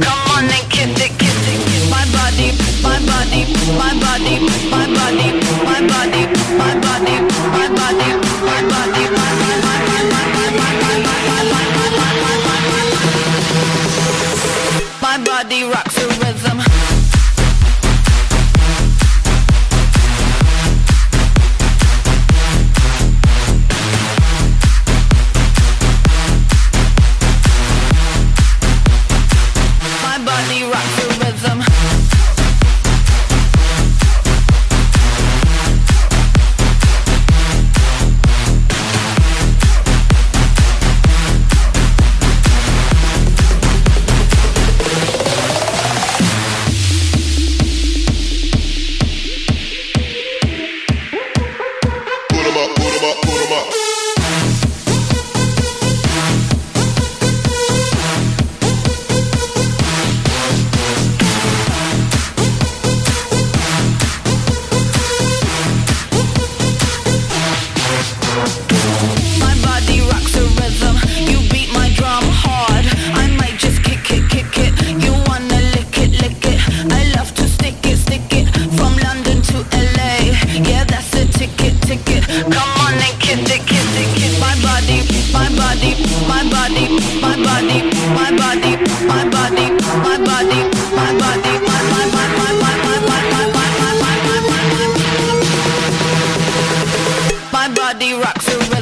Come on and kiss it, kiss it. My body, my body, my body, my body, my body, my body, my body, my body, my body. My body rocks. Body rocks a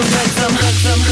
rhythm, rhythm, rhythm.